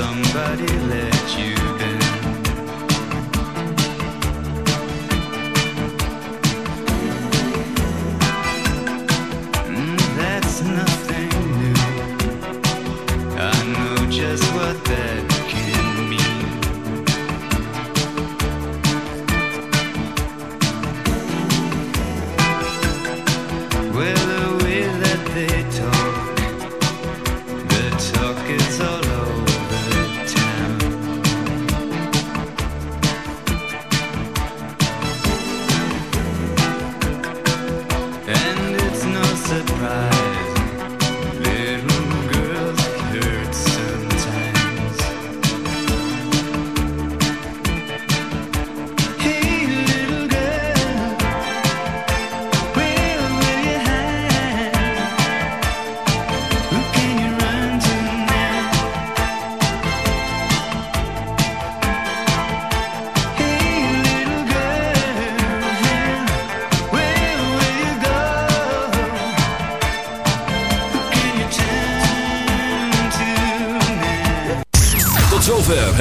somebody let you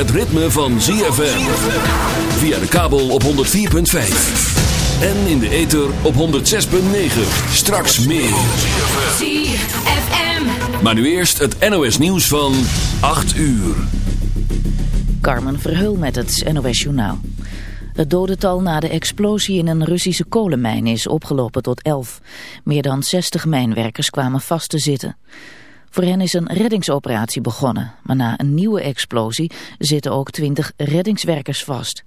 het ritme van ZFM. Via de kabel op 104.5. En in de ether op 106.9. Straks meer. ZFM. Maar nu eerst het NOS nieuws van 8 uur. Carmen Verheul met het NOS Journaal. Het dodental na de explosie in een Russische kolenmijn is opgelopen tot 11. Meer dan 60 mijnwerkers kwamen vast te zitten. Hen is een reddingsoperatie begonnen, maar na een nieuwe explosie zitten ook 20 reddingswerkers vast.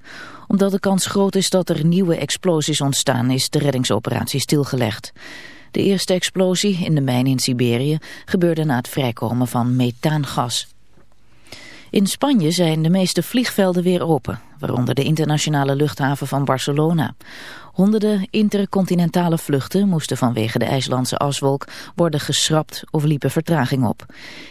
Omdat de kans groot is dat er nieuwe explosies ontstaan is de reddingsoperatie stilgelegd. De eerste explosie in de mijn in Siberië gebeurde na het vrijkomen van methaangas. In Spanje zijn de meeste vliegvelden weer open, waaronder de internationale luchthaven van Barcelona. Honderden intercontinentale vluchten moesten vanwege de IJslandse aswolk worden geschrapt of liepen vertraging op.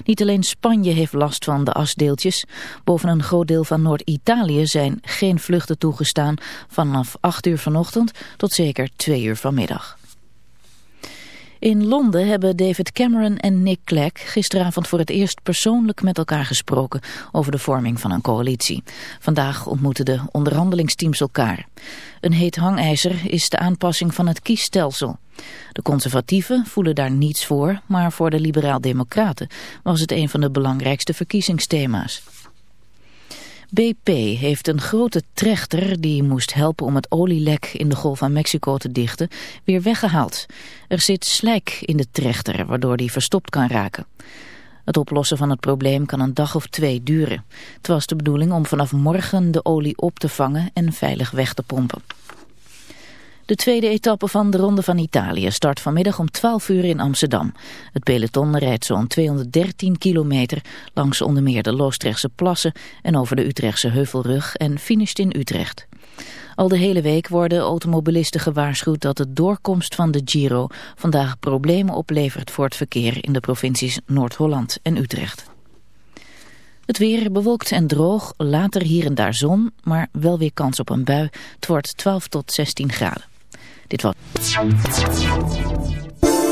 Niet alleen Spanje heeft last van de asdeeltjes. Boven een groot deel van Noord-Italië zijn geen vluchten toegestaan vanaf 8 uur vanochtend tot zeker 2 uur vanmiddag. In Londen hebben David Cameron en Nick Clegg gisteravond voor het eerst persoonlijk met elkaar gesproken over de vorming van een coalitie. Vandaag ontmoeten de onderhandelingsteams elkaar. Een heet hangijzer is de aanpassing van het kiesstelsel. De conservatieven voelen daar niets voor, maar voor de liberaal-democraten was het een van de belangrijkste verkiezingsthema's. BP heeft een grote trechter die moest helpen om het olielek in de Golf van Mexico te dichten, weer weggehaald. Er zit slijk in de trechter, waardoor die verstopt kan raken. Het oplossen van het probleem kan een dag of twee duren. Het was de bedoeling om vanaf morgen de olie op te vangen en veilig weg te pompen. De tweede etappe van de Ronde van Italië start vanmiddag om 12 uur in Amsterdam. Het peloton rijdt zo'n 213 kilometer langs onder meer de Loostrechtse plassen en over de Utrechtse Heuvelrug en finisht in Utrecht. Al de hele week worden automobilisten gewaarschuwd dat de doorkomst van de Giro vandaag problemen oplevert voor het verkeer in de provincies Noord-Holland en Utrecht. Het weer bewolkt en droog, later hier en daar zon, maar wel weer kans op een bui. Het wordt 12 tot 16 graden. Dit was...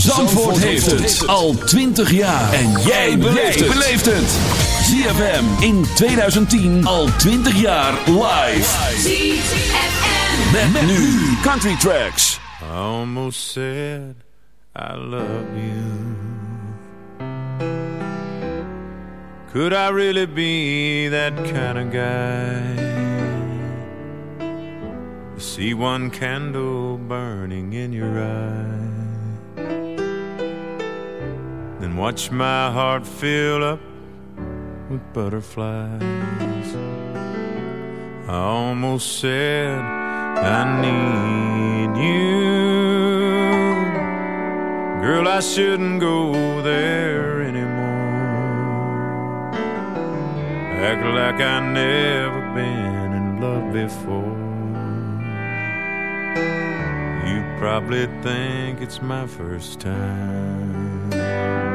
Zandvoort heeft het al 20 jaar. En jij beleeft het. ZFM in 2010 al 20 jaar live. ZFM. Met, nu Country Tracks. I almost said I love you. Could I really be that kind of guy? See one candle burning in your eye, then watch my heart fill up with butterflies. I almost said I need you. Girl, I shouldn't go there anymore. Act like I never been in love before. You probably think it's my first time.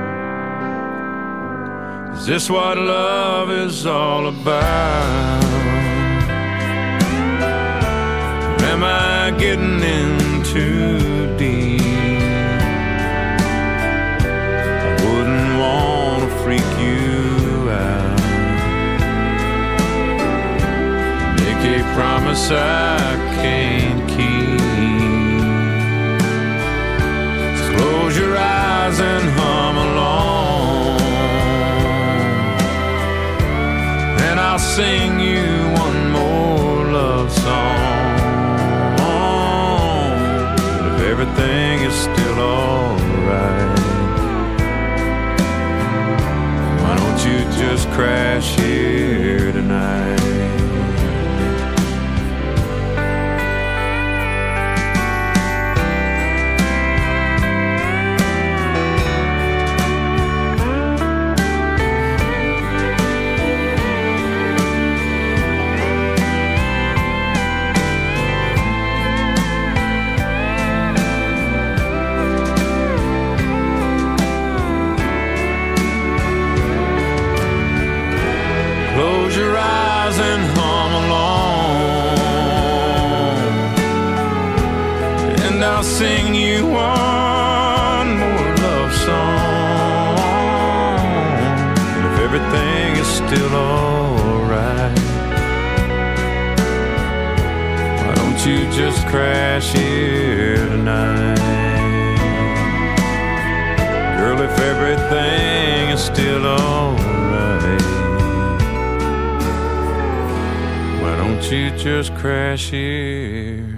Is this what love is all about? Or Am I getting in too deep? I wouldn't want to freak you out. Make a promise I can't I'll sing you one more love song. But if everything is still alright, why don't you just crash here tonight? And hum along. And I'll sing you one more love song. And if everything is still alright, why don't you just crash here tonight? Girl, if everything is still alright. You just crash here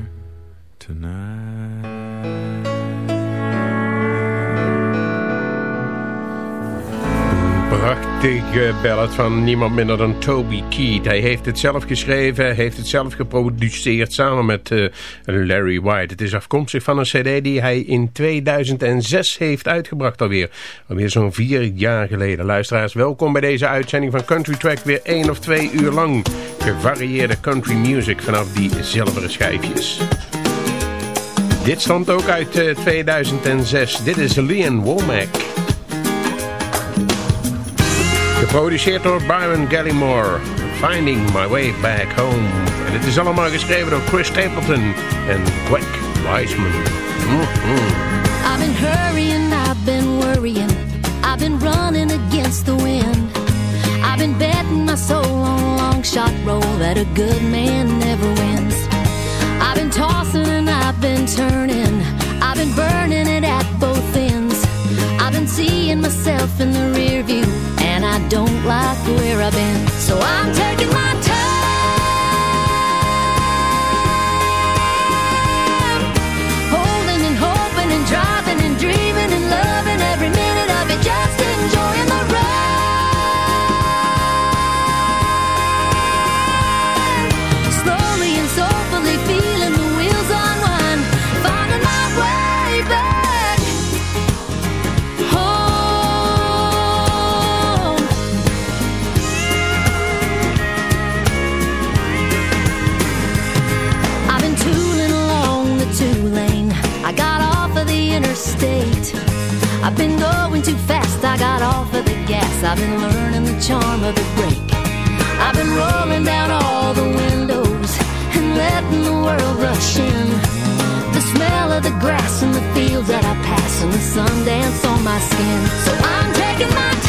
Prachtige ballad van niemand minder dan Toby Keith. Hij heeft het zelf geschreven, heeft het zelf geproduceerd samen met eh, Larry White. Het is afkomstig van een cd die hij in 2006 heeft uitgebracht alweer. Alweer zo'n vier jaar geleden. Luisteraars, welkom bij deze uitzending van Country Track. Weer één of twee uur lang gevarieerde country music vanaf die zilveren schijfjes. Dit stamt ook uit eh, 2006. Dit is Leon Womack. Geproduceerd door Byron Gallimore. Finding My Way Back Home. En het is allemaal geschreven door Chris Stapleton en Greg Wiseman. Mhm. I've been hurrying, I've been worrying, I've been running against the wind. I've been betting my soul on a long shot roll that a good man never wins. I've been tossing and I've been turning, I've been burning it at both ends. I've been seeing myself in the rear view, and I don't like where I've been. So I'm taking my time, I've been learning the charm of the break. I've been rolling down all the windows and letting the world rush in. The smell of the grass and the fields that I pass and the sun dance on my skin. So I'm taking my time.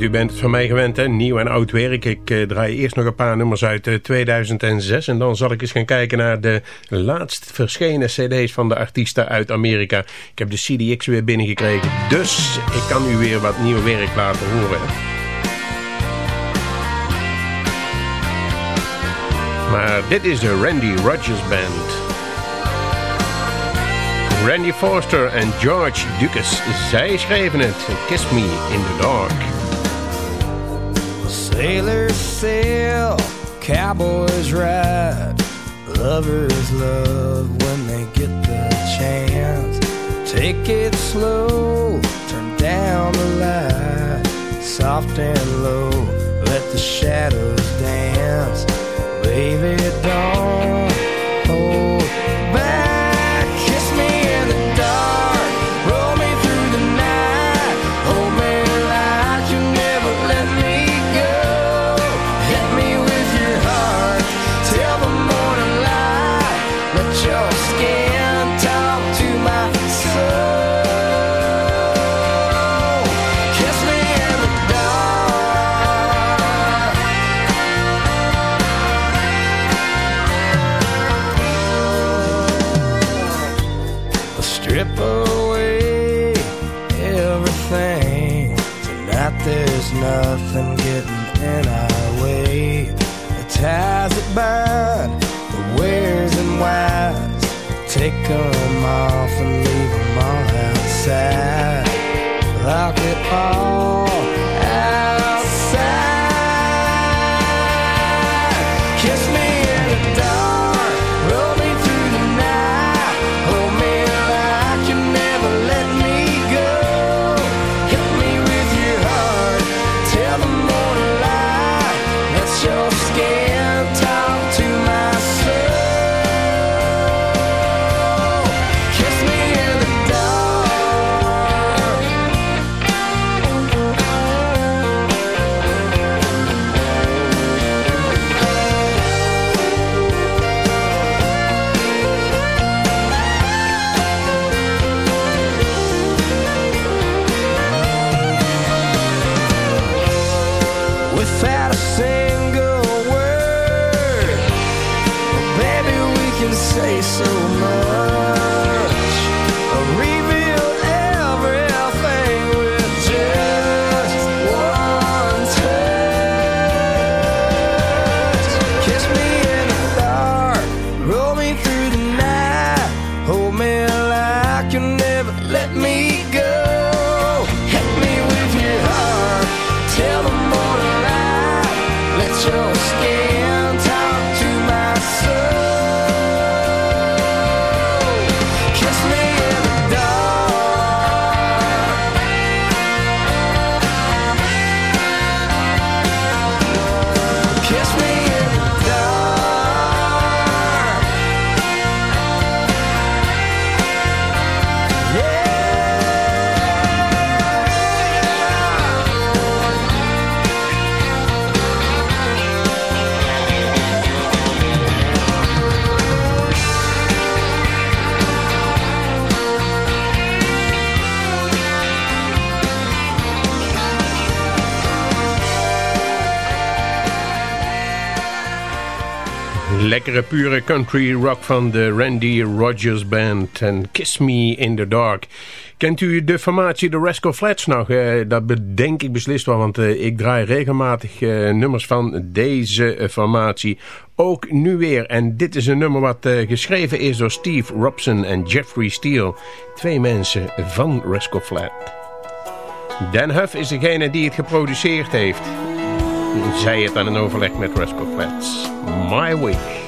U bent het van mij gewend, hè? nieuw en oud werk. Ik eh, draai eerst nog een paar nummers uit eh, 2006... en dan zal ik eens gaan kijken naar de laatst verschenen cd's van de artiesten uit Amerika. Ik heb de CDX weer binnengekregen, dus ik kan u weer wat nieuw werk laten horen. Maar dit is de Randy Rogers Band. Randy Foster en George Lucas, zij schreven het. Kiss Me in the Dark. Sailors sail, cowboys ride, lovers love when they get the chance. Take it slow, turn down the light, soft and low, let the shadows dance. Baby, don't Pure country rock van de Randy Rogers Band en Kiss Me in the Dark. Kent u de formatie de Rascal Flats nog? Eh, dat bedenk ik beslist wel, want eh, ik draai regelmatig eh, nummers van deze formatie. Ook nu weer. En dit is een nummer wat geschreven is door Steve Robson en Jeffrey Steele. Twee mensen van Rascal Flat. Dan Huff is degene die het geproduceerd heeft. Zij het aan een overleg met Rascal Flats. My Wish.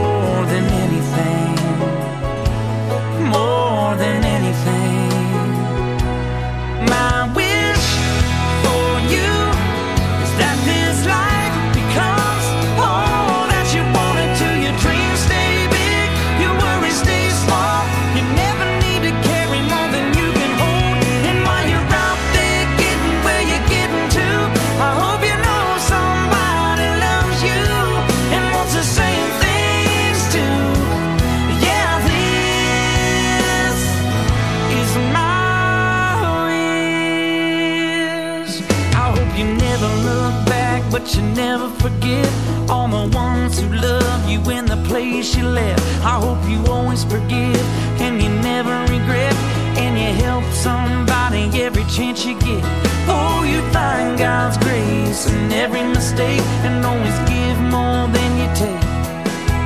place you left. I hope you always forgive and you never regret, and you help somebody every chance you get. Oh, you find God's grace in every mistake, and always give more than you take.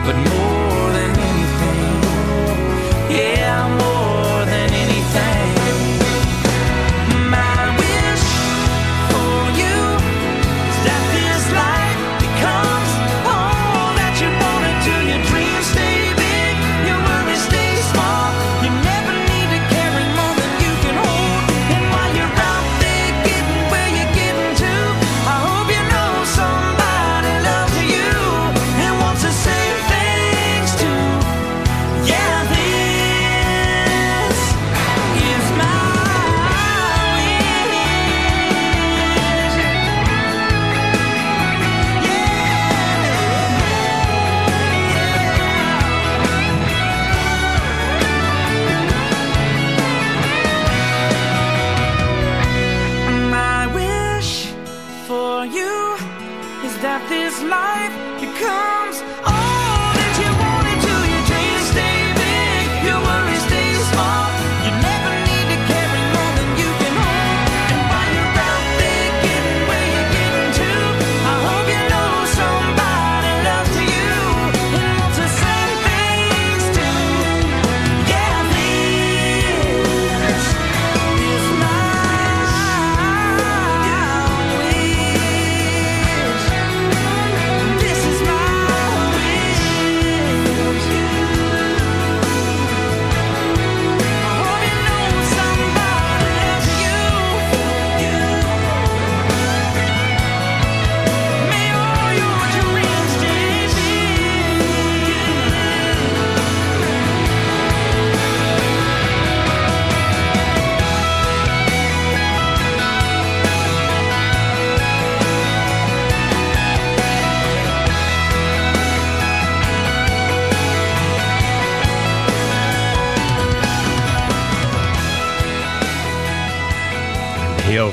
But this life becomes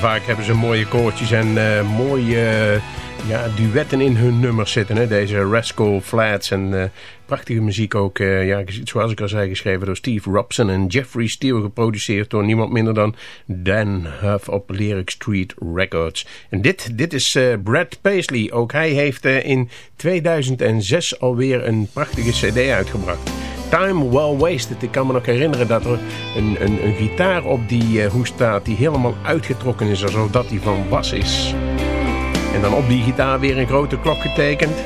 vaak hebben ze mooie koortjes en eh, mooie ja, duetten in hun nummers zitten. Hè? Deze Rascal Flats en eh, prachtige muziek ook. eh, ja, zoals ik al zei, geschreven door Steve Robson en Jeffrey Steele. Geproduceerd door niemand minder dan Dan Huff op Lyric Street Records. En dit, dit is eh, Brad Paisley. Ook hij heeft in 2006 alweer een prachtige cd uitgebracht. Time Well Wasted. Ik kan me nog herinneren dat er een, een, een gitaar op die eh, hoes staat die helemaal uitgetrokken is alsof dat die van was is. En dan op die gitaar weer een grote klok getekend.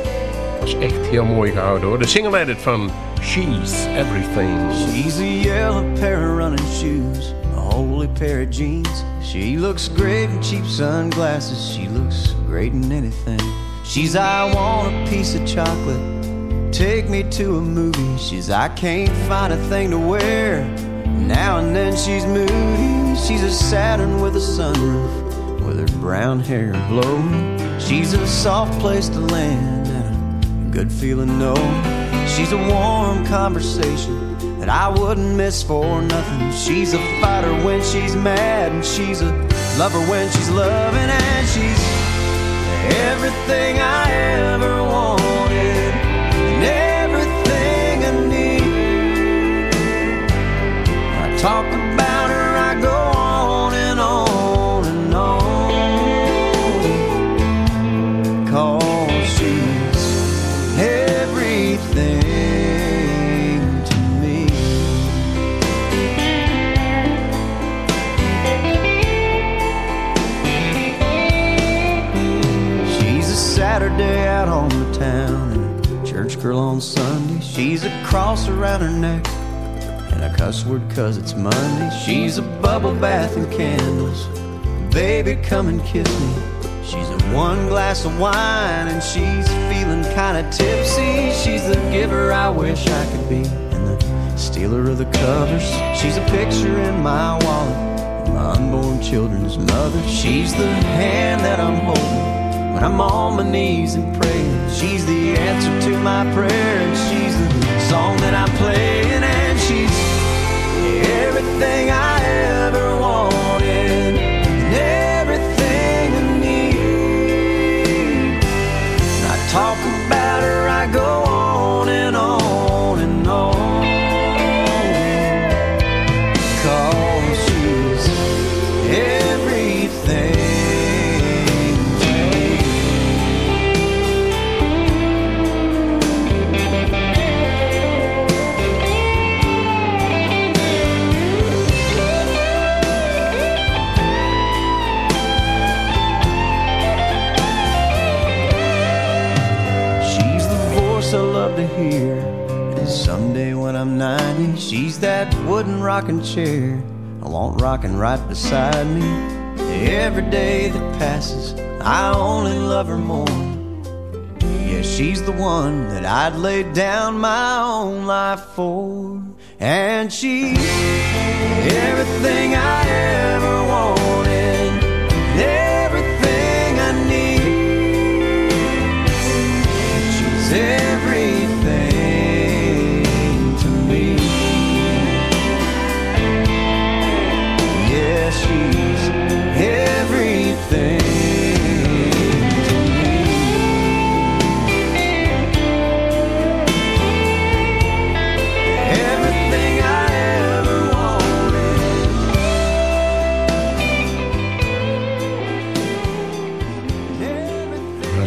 Dat is echt heel mooi gehouden hoor. De single edit van She's Everything. She's a yellow pair of running shoes, a holy pair of jeans. She looks great in cheap sunglasses. She looks great in anything. She's I want a piece of chocolate take me to a movie. She's, I can't find a thing to wear. Now and then she's moody. She's a Saturn with a sunroof, with her brown hair blowing. She's a soft place to land and a good feeling, no. She's a warm conversation that I wouldn't miss for nothing. She's a fighter when she's mad, and she's a lover when she's loving, and she's everything I ever wanted, and everything I need. I talk out on the town and a church girl on Sunday. She's a cross around her neck and a cuss word cause it's Monday. She's a bubble bath and candles. Baby, come and kiss me. She's a one glass of wine and she's feeling kinda tipsy. She's the giver I wish I could be and the stealer of the covers. She's a picture in my wallet, my unborn children's mother. She's the hand that I'm holding when I'm on my knees and praying. She's the answer to my prayer and she's the song that I'm playing and she's everything I chair I want rocking right beside me. Every day that passes, I only love her more. Yeah, she's the one that I'd lay down my own life for. And she's everything I ever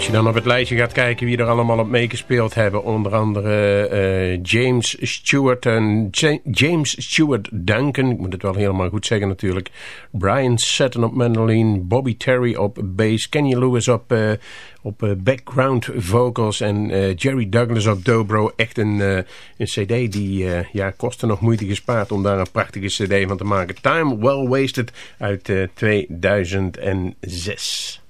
je dan op het lijstje gaat kijken wie er allemaal op meegespeeld hebben. Onder andere eh, James Stewart en Ja- James Stewart Duncan. Ik moet het wel helemaal goed zeggen natuurlijk. Brian Sutton op mandolin. Bobby Terry op bass. Kenny Lewis op, eh, op eh, background vocals. En Jerry Douglas op dobro. Echt een, een cd die ja, kostte nog moeite gespaard om daar een prachtige cd van te maken. Time Well Wasted uit eh, 2006.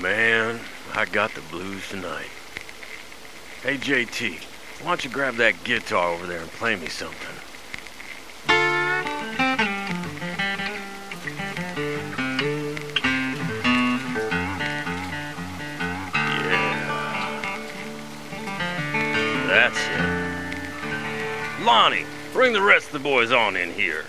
Man, I got the blues tonight. Hey, JT, why don't you grab that guitar over there and play me something? Yeah. That's it. Lonnie, bring the rest of the boys on in here.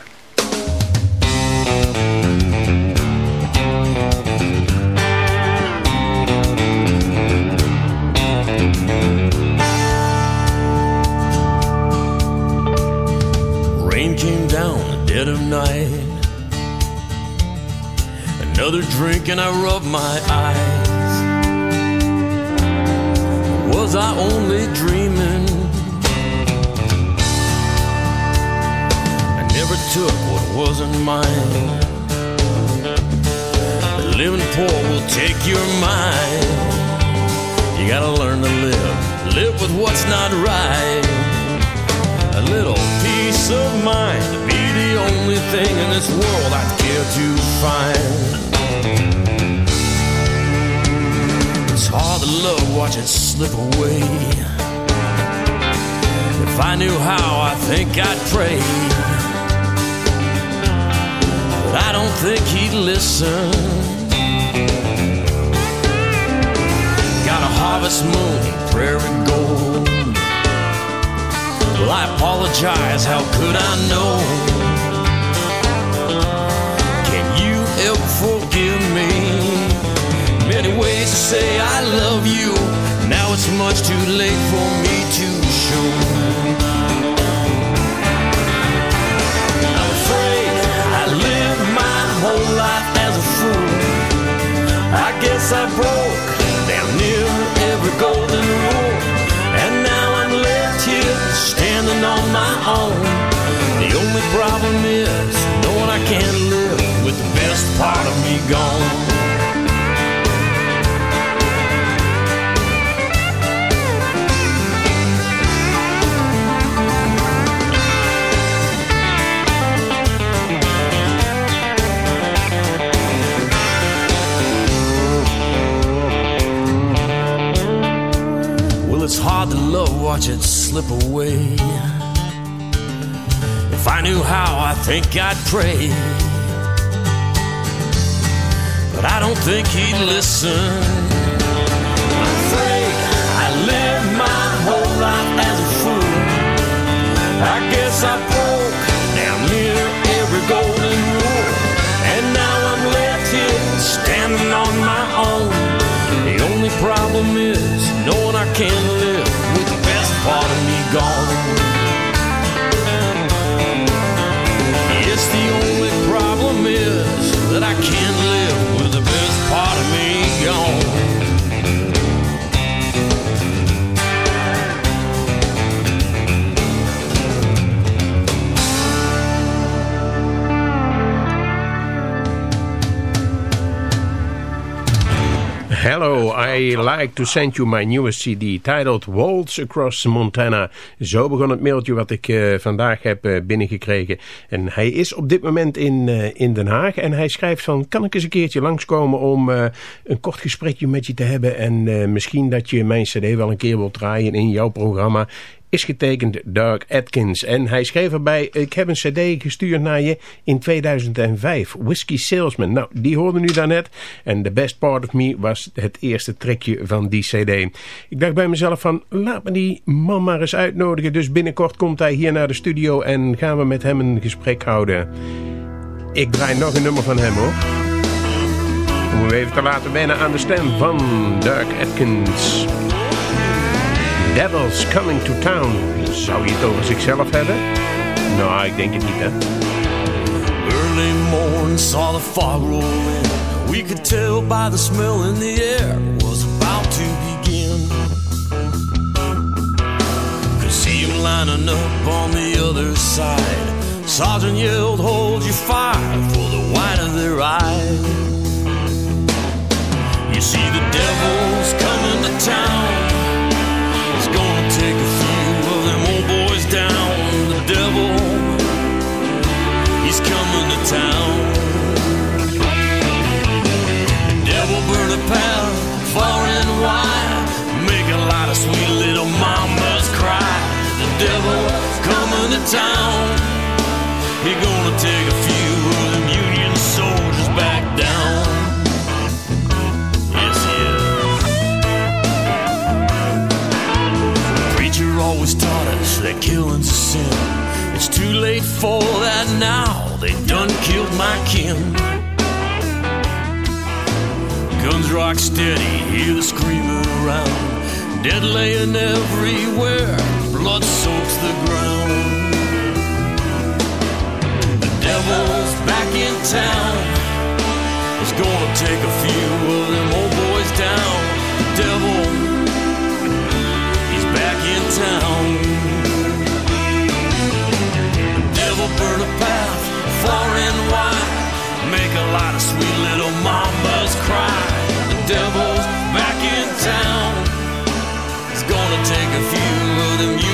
Rain came down the dead of night. Another drink and I rubbed my eyes. Was I only dreaming? I never took what wasn't mine. Living poor will take your mind. You gotta learn to live, live with what's not right. A little peace of mind to be the only thing in this world I'd care to find. It's hard to love, watch it slip away. If I knew how, I think I'd pray. But I don't think he'd listen. Harvest moon, prairie gold. Well, I apologize, how could I know? Can you ever forgive me? Many ways to say I love you. Now it's much too late for me to show. I'm afraid I lived my whole life as a fool. I guess I broke own. The only problem is knowing I can't live with the best part of me gone. Well, it's hard to love, watch it slip away. I knew how, I think I'd pray. But I don't think he'd listen. I'm afraid I lived my whole life as a fool. I guess I broke damn near every golden rule. And now I'm left here standing on my own. The only problem is knowing I can't live with the best part of me gone. Yes, Hello, I like to send you my newest CD titled Waltz Across Montana. Zo begon het mailtje wat ik eh, vandaag heb eh, binnengekregen. En hij is op dit moment in, eh, in Den Haag en hij schrijft van... kan ik eens een keertje langskomen om een kort gesprekje met je te hebben... en misschien dat je mijn cd wel een keer wilt draaien in jouw programma is getekend Doug Atkins. En hij schreef erbij, ik heb een cd gestuurd naar je in 2005. Whiskey Salesman. Nou, die hoorde nu daarnet. En The Best Part of Me was het eerste trekje van die cd. Ik dacht bij mezelf van, laat me die man maar eens uitnodigen. Dus binnenkort komt hij hier naar de studio en gaan we met hem een gesprek houden. Ik draai nog een nummer van hem hoor. Om hem even te laten wennen aan de stem van Doug Atkins. Devils Coming to Town. Zou je het over zichzelf hebben? Nou, ik denk het niet, hè. Early morn saw the fog roll in. We could tell by the smell in the air was about to begin. Could see him lining up on the other side. Sergeant yelled, "Hold your fire!" for the white of their eye. You see the devils coming to town. Town. The devil burn a path far and wide. Make a lot of sweet little mamas cry. The devil's coming to town. He gonna take a few of them Union soldiers back down. Yes, he is. Preacher always taught us that killing's a sin. It's too late for that now. They done killed my kin. Guns rock steady, hear the screaming around. Dead laying everywhere, blood soaks the ground. The devil's back in town. It's gonna take a few of them old boys down. The devil, he's back in town. Burn path far and wide. Make a lot of sweet little mamas cry. The devil's back in town. It's gonna take a few of them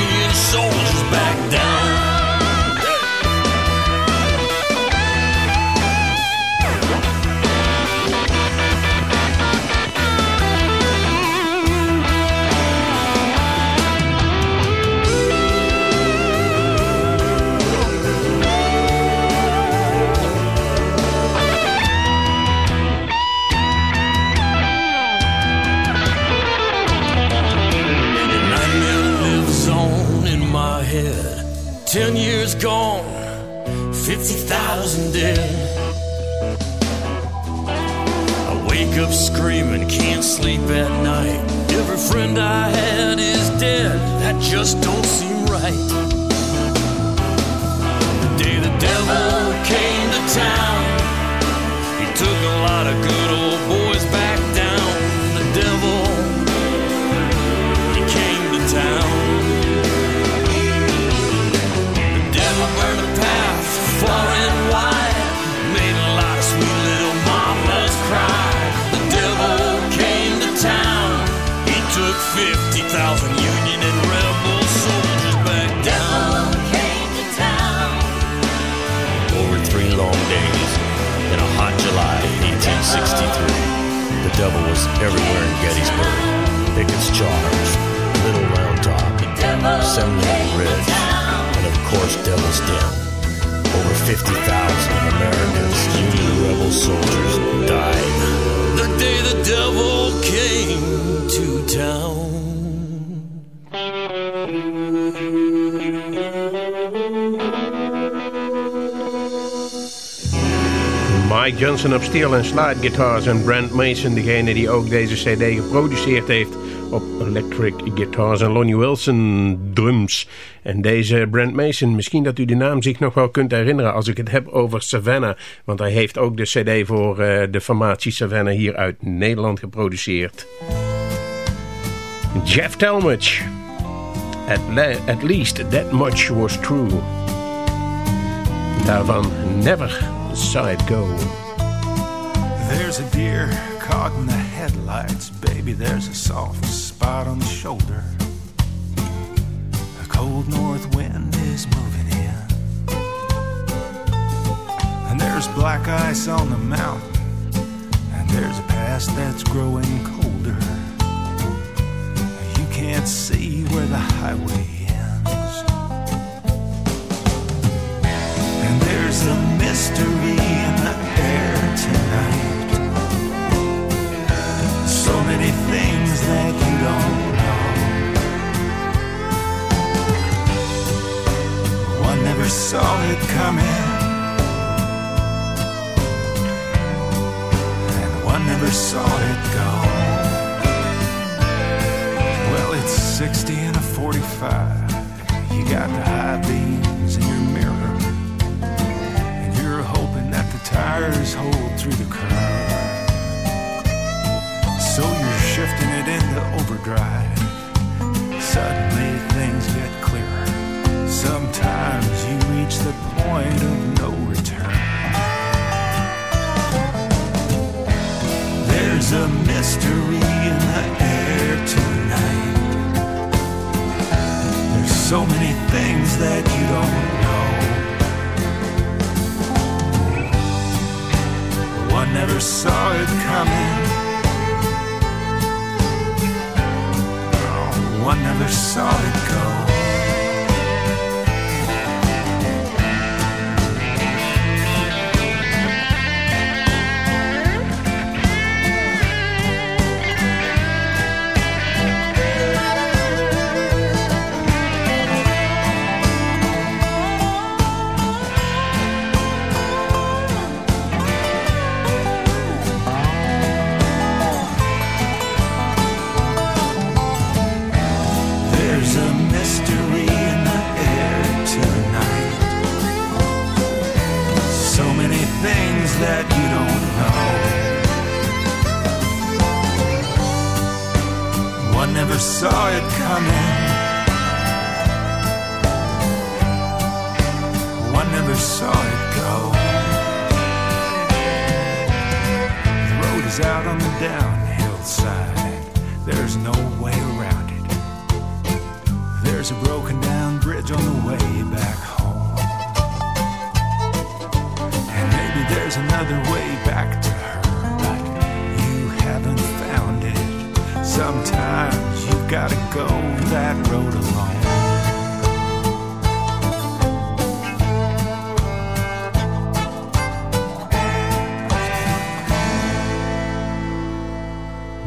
years gone, 50,000 dead. I wake up screaming, can't sleep at night. Every friend I had is dead, that just don't seem right. The day the devil came to town, he took a lot of good devil was everywhere in Gettysburg. Pickett's Charge, Little Round Top, Seminary Ridge, and of course Devil's Den. Over 50,000 Americans, Union rebel soldiers died the day the devil came to town. Mike Johnson op steel en slide guitars en Brent Mason, degene die ook deze cd geproduceerd heeft op electric guitars en Lonnie Wilson drums. En deze Brent Mason, misschien dat u de naam zich nog wel kunt herinneren als ik het heb over Savannah, want hij heeft ook de cd voor eh, de formatie Savannah hier uit Nederland geproduceerd. Jeff Talmadge, at, at least that much was true. Daarvan Never Saw It Go. There's a deer caught in the headlights. Baby, there's a soft spot on the shoulder. A cold north wind is moving in. And there's black ice on the mountain. And there's a past that's growing colder. You can't see where the highway there's a mystery in the air tonight. So many things that you don't know. One never saw it coming. And one never saw it go. Well, it's 60 and a 45. You got the high beams tires hold through the curve. So you're shifting it into overdrive. Suddenly things get clearer. Sometimes you reach the point of no return. There's a mystery in the air tonight. There's so many things that you don't never saw it coming. Oh, one never saw it go. Never saw it coming. One never saw it go. The road is out on the downhill side. There's no way around it. There's a broken down bridge on the way back home. And maybe there's another way back to Sometimes you've gotta go that road alone.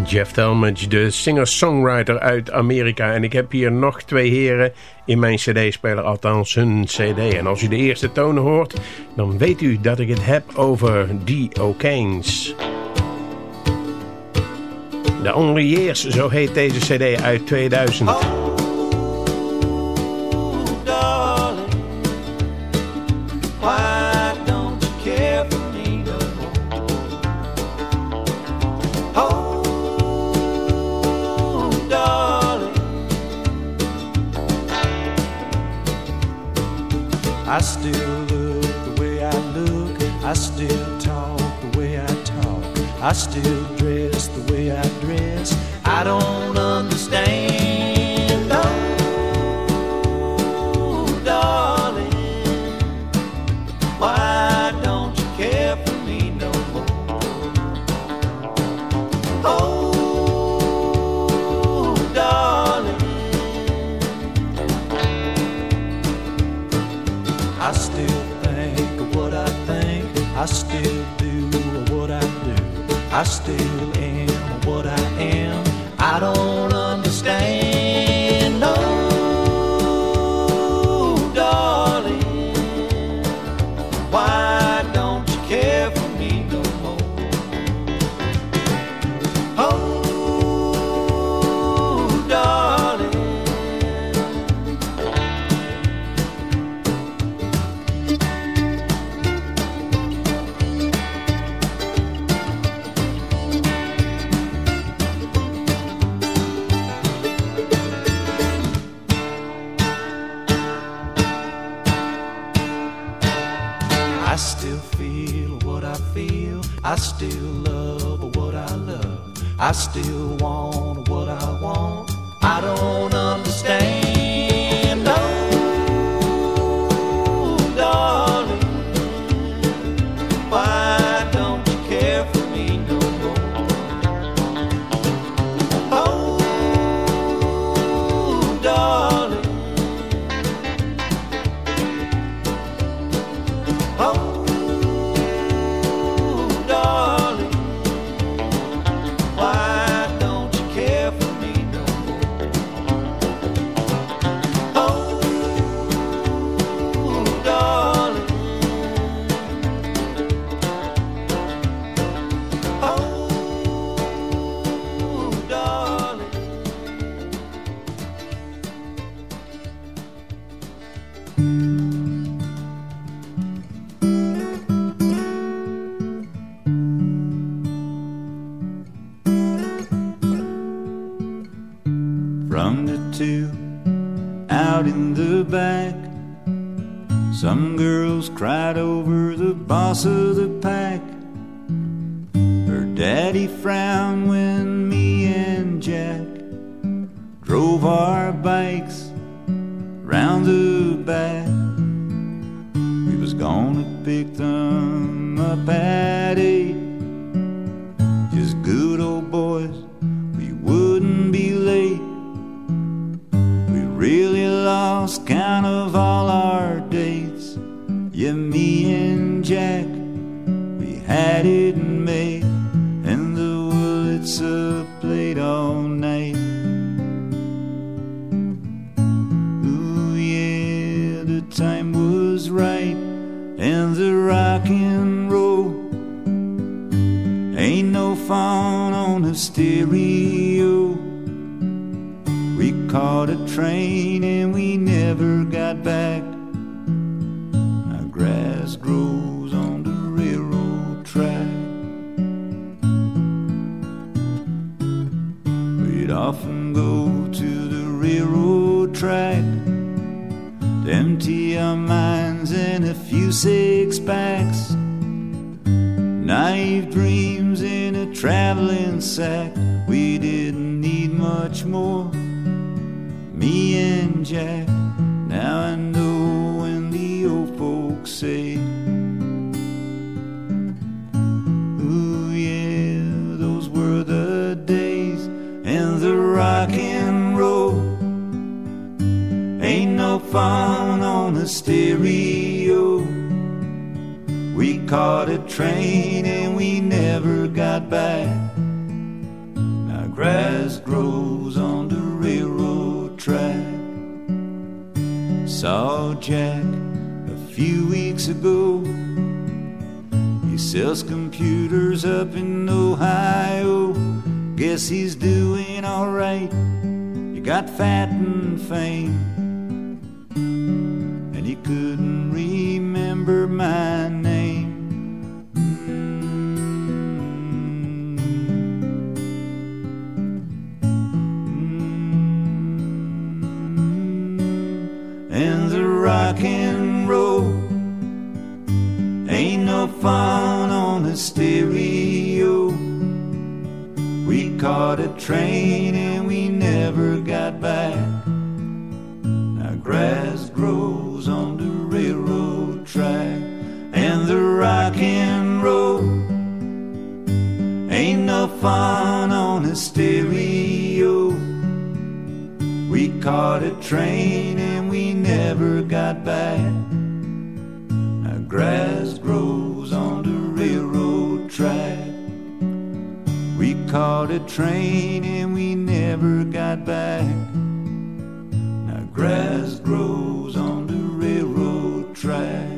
Jeff Talmadge, de singer-songwriter uit Amerika. En ik heb hier nog twee heren in mijn cd-speler, althans hun cd. En als u de eerste tonen hoort, dan weet u dat ik het heb over die O'Kanes. The Only Years, zo heet deze cd uit 2000. darling, why don't you care for me no more? Oh, darling, I still look the way I look, I still talk the way I talk, I still I don't understand. Oh, darling, why don't you care for me no more? Oh, darling, I still think of what I think, I still do what I do, I still daddy frowned when me and Jack drove our bikes round the back. We was gonna pick them up at six. Naive dreams in a traveling sack. We didn't need much more. Me and Jack. Now I know when the old folks say, Ooh, yeah, those were the days. And the rock and roll ain't no fun on a stereo. Caught a train and we never got back. Now grass grows on the railroad track. Saw Jack a few weeks ago. He sells computers up in Ohio. Guess he's doing alright. He got fat and fame. And he couldn't remember my caught a train and we never got back. Now grass grows on the railroad track, and the rock and roll ain't no fun on a stereo. We caught a train and we never got back. Now grass caught a train and we never got back. Now grass grows on the railroad track.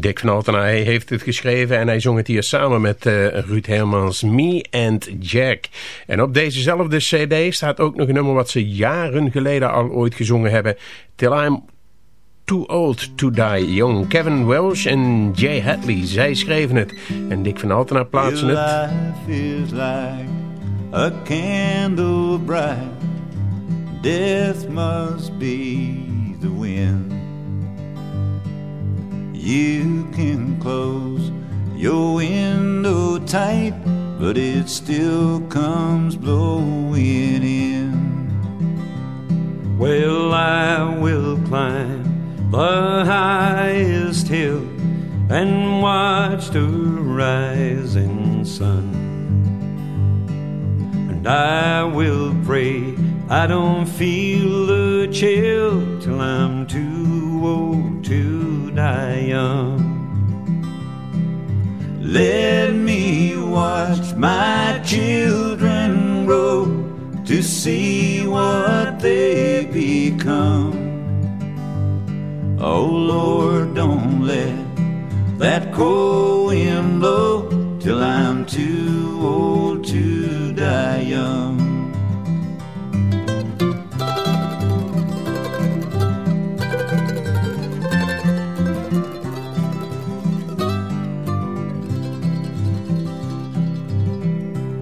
Dick van Altena heeft het geschreven en hij zong het hier samen met eh, Ruud Hermans, Me and Jack. En op dezezelfde cd staat ook nog een nummer wat ze jaren geleden al ooit gezongen hebben. Till I'm Too Old to Die Young. Kevin Welch en Jay Hadley, zij schreven het. En Dick van Altena plaatsen het. life is like a candle bright. Death must be the wind. You can close your window tight, but it still comes blowing in. Well, I will climb the highest hill and watch the rising sun. And I will pray I don't feel the chill till I'm too old to die young. Let me watch my children grow to see what they become. Oh Lord, don't let that cold wind blow till I'm too old to die young.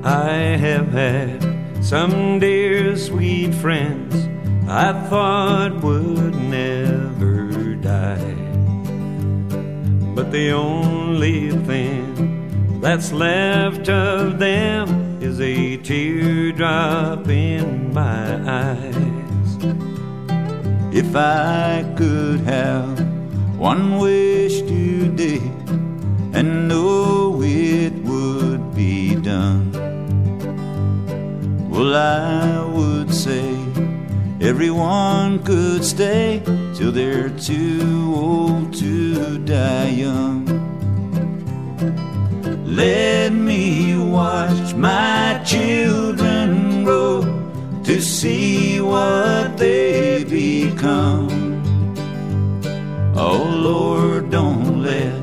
I have had some dear sweet friends I thought would never But the only thing that's left of them is a teardrop in my eyes. If I could have one wish today and know it would be done, well, I would say everyone could stay till they're too old to die young. Let me watch my children grow to see what they become. Oh Lord, don't let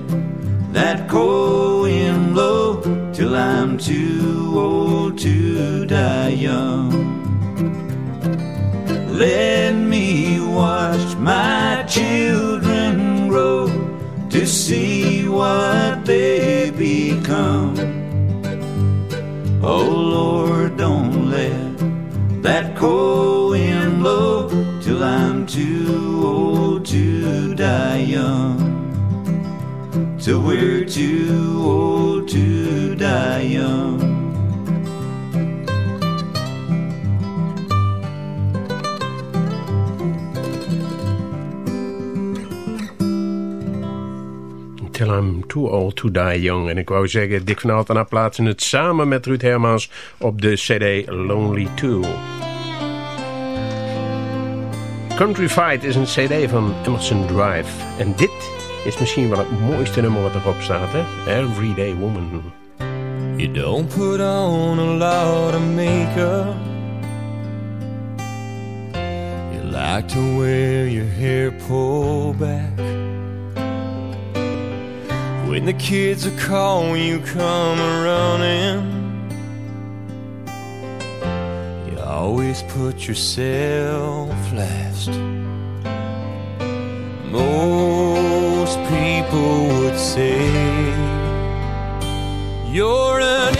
that cold wind blow till I'm too old to die young. Let me watch my children grow to see what they become. Oh Lord, don't let that cold wind blow till I'm too old to die young. Till we're too old I'm Too Old to Die Young. En ik wou zeggen, Dick van Altena plaatsen het samen met Ruud Hermans op de cd Lonely 2. Country Fight is een cd van Emerson Drive. En dit is misschien wel het mooiste nummer wat erop staat, hè? Everyday Woman. You don't put on a lot of makeup. You like to wear your hair pulled back. When the kids are calling, you come running. You always put yourself last. Most people would say you're an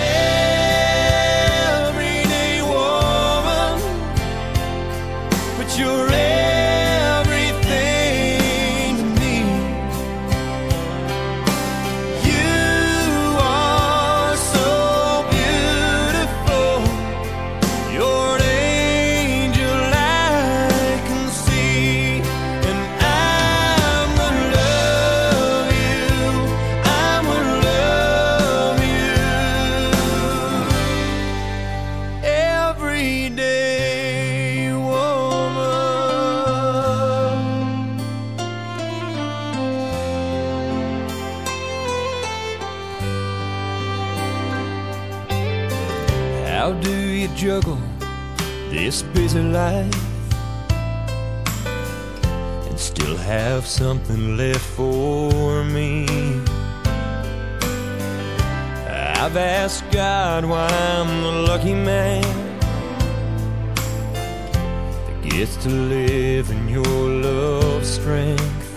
juggle this busy life and still have something left for me? I've asked God why I'm the lucky man that gets to live in your love strength.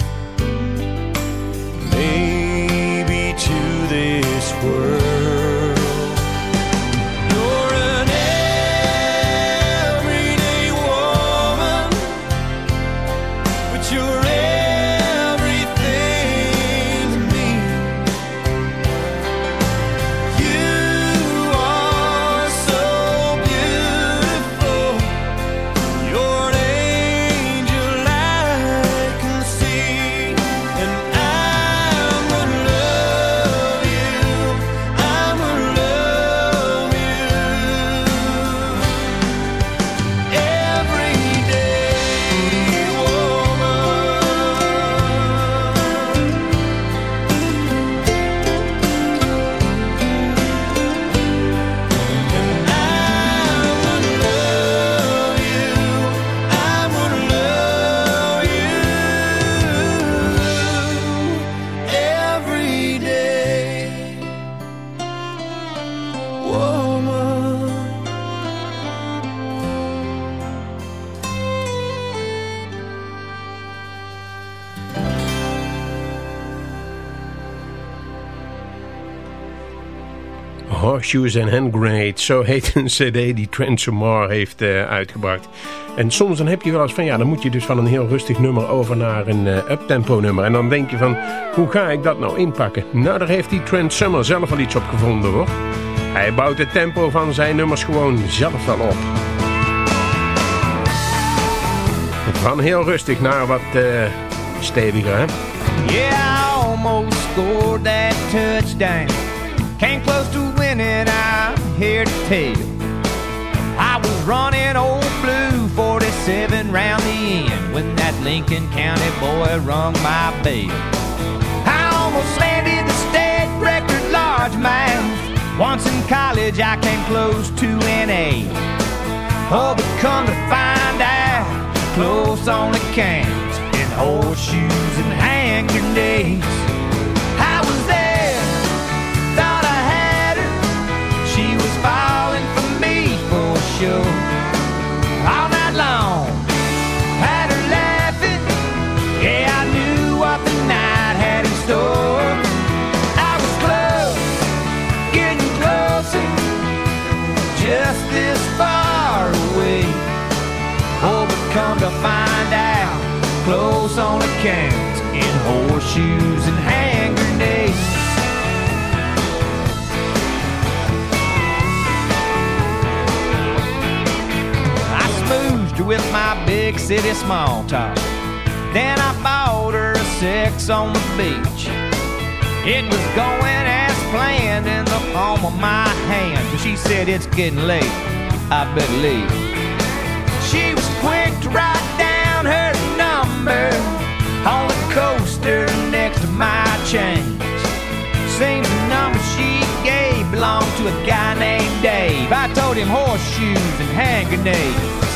Maybe to this world. Horseshoes and Hand zo heet een cd die Trent Samar heeft eh, uitgebracht. En soms dan heb je wel eens van, ja, dan moet je dus van een heel rustig nummer over naar een eh, uptempo nummer. En dan denk je van, hoe ga ik dat nou inpakken? Nou, daar heeft die Trent Summer zelf al iets op gevonden hoor. Hij bouwt het tempo van zijn nummers gewoon zelf wel op. Van heel rustig naar wat eh, steviger? Yeah, I almost scored that touchdown. Came close to winning, I'm here to tell you. I was running old blue 47 round the end when that Lincoln County boy rung my bell. I almost landed the state record largemouth. Once in college, I came close to an A. Oh, but come to find out, close on the counts in horseshoes and hand grenades. Sure. All night long, had her laughing. Yeah, I knew what the night had in store. I was close, getting closer, just this far away. Oh, but come to find out, close on accounts in horseshoes and hand with my big city small talk. Then I bought her a six on the beach. It was going as planned in the palm of my hand. She said it's getting late. I better leave. She was quick to write down her number on the coaster next to my change. Seems the number she gave belonged to a guy named Dave. I told him horseshoes and hand grenades.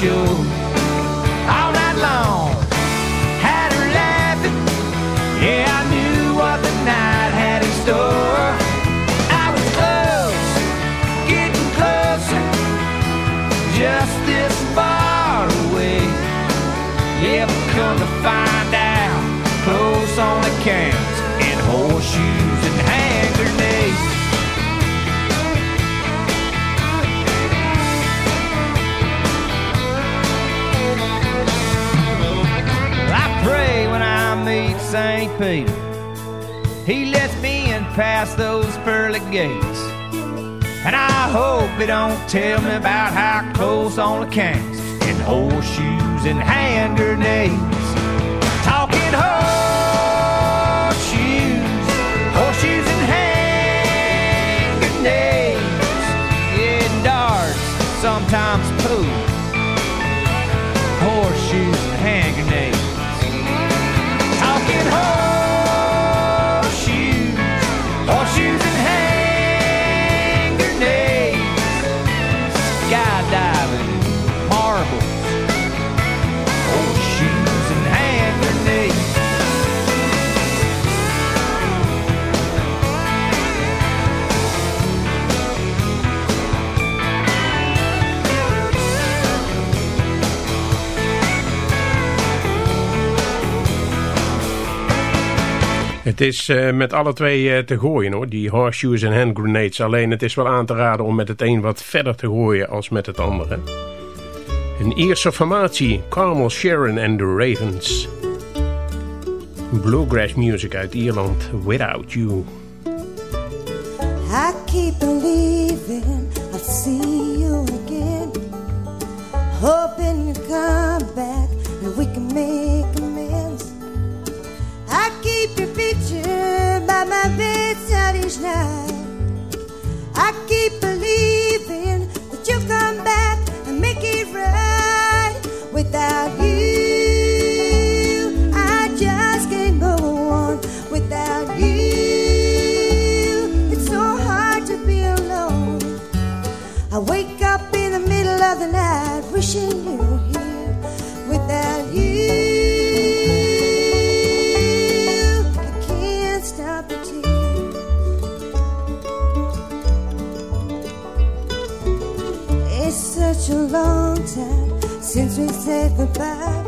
For St. Peter, he lets me in past those pearly gates. And I hope he don't tell me about how close on the counts and horseshoes and hand grenades. Talking horseshoes, horseshoes and hand grenades. Yeah, darts, sometimes pool. Horseshoes is eh, met alle twee eh, te gooien hoor, die horseshoes en hand grenades. Alleen het is wel aan te raden om met het een wat verder te gooien als met het andere. Een Ierse formatie, Carmel Sharon and the Ravens. Bluegrass music uit Ierland, Without You. I keep believing I'll see you again. Hoping you come back and we can make. I keep your picture by my bedside each night. I keep believing that you'll come back and make it right. Without you, I just can't go on. Without you, it's so hard to be alone. I wake up in the middle of the night wishing you long time since we said goodbye.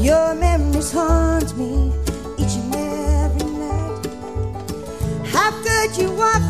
Your memories haunt me each and every night. How could you walk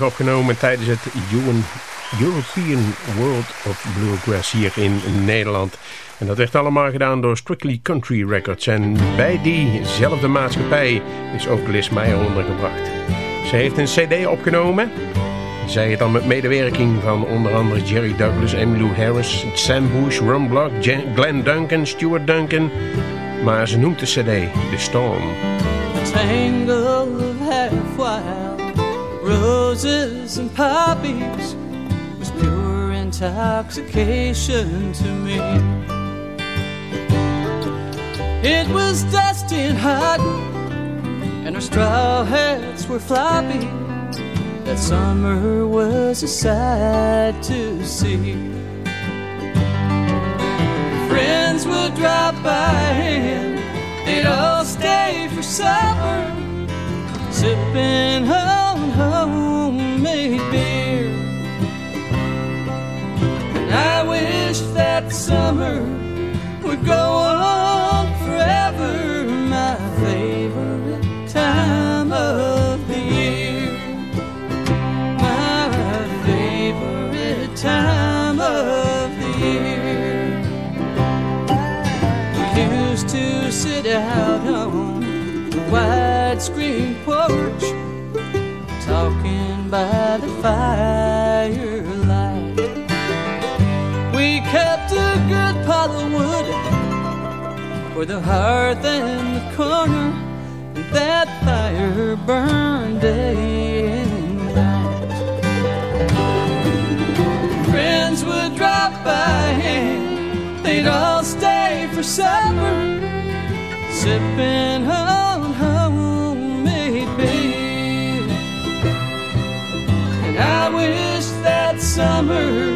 Opgenomen tijdens het European World of Bluegrass hier in Nederland. En dat werd allemaal gedaan door Strictly Country Records. En bij diezelfde maatschappij is ook Liz Meijer ondergebracht. Ze heeft een cd opgenomen. Zij dan met medewerking van onder andere Jerry Douglas, Emmylou Harris, Sam Bush, Ron Block, Glenn Duncan, Stuart Duncan. Maar ze noemt de cd The Storm. Roses and poppies was pure intoxication to me. It was dusty and hot, and our straw hats were floppy. That summer was a sight to see. Friends would drop by and they'd all stay for supper, sipping on I wish that summer would go on forever, my favorite time of the year. My favorite time of the year. We used to sit out on the widescreen porch, talking by the firelight. For the hearth and the corner, that fire burned day and night. Friends would drop by and they'd all stay for supper, sipping on homemade beer. And I wish that summer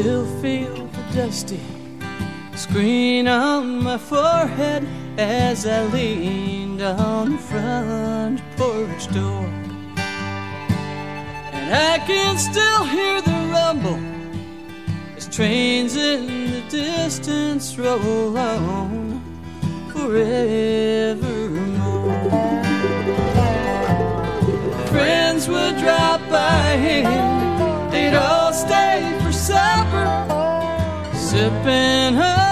still feel the dusty screen on my forehead as I leaned on the front porch door. And I can still hear the rumble as trains in the distance roll on forevermore. Friends would drop by and they'd all sipping